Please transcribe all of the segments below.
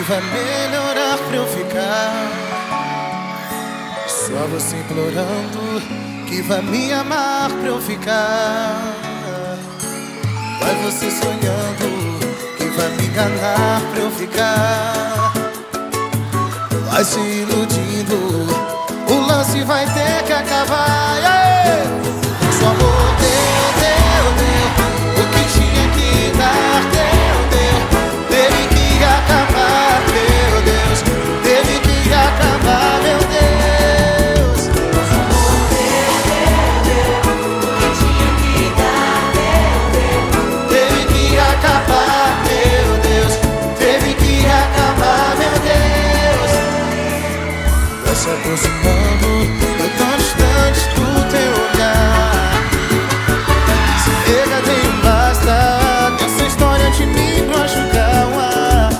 que vai melhorar pra eu ficar. Só você implorando que vai me amar pra eu ficar. Vai você sonhando que vai me enganar pra eu ficar. Vai se iludindo, o lance vai ter que acabar. Aproximando, eu tão distante do teu olhar. Se pega, tem basta dessa história de o ar.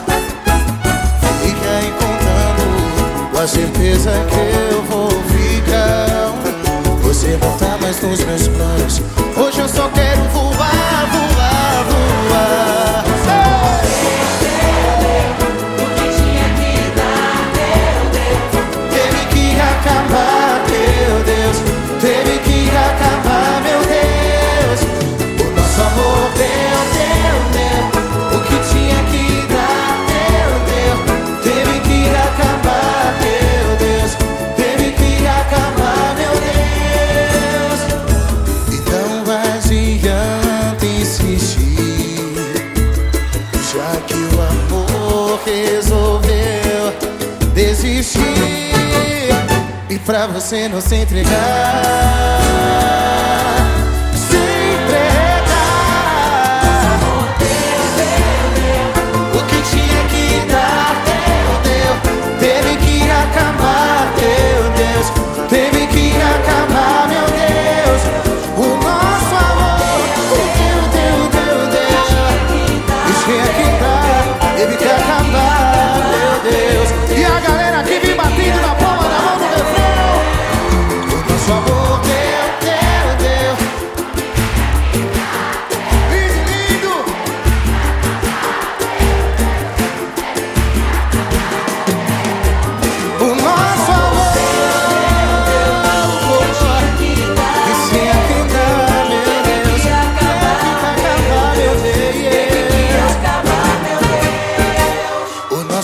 Fica aí contando, com a certeza que eu vou ficar. Você não tá mais nos meus planos. Hoje eu só desistir E pra você não se entregar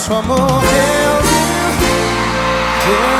nosso amor. Deus, Deus.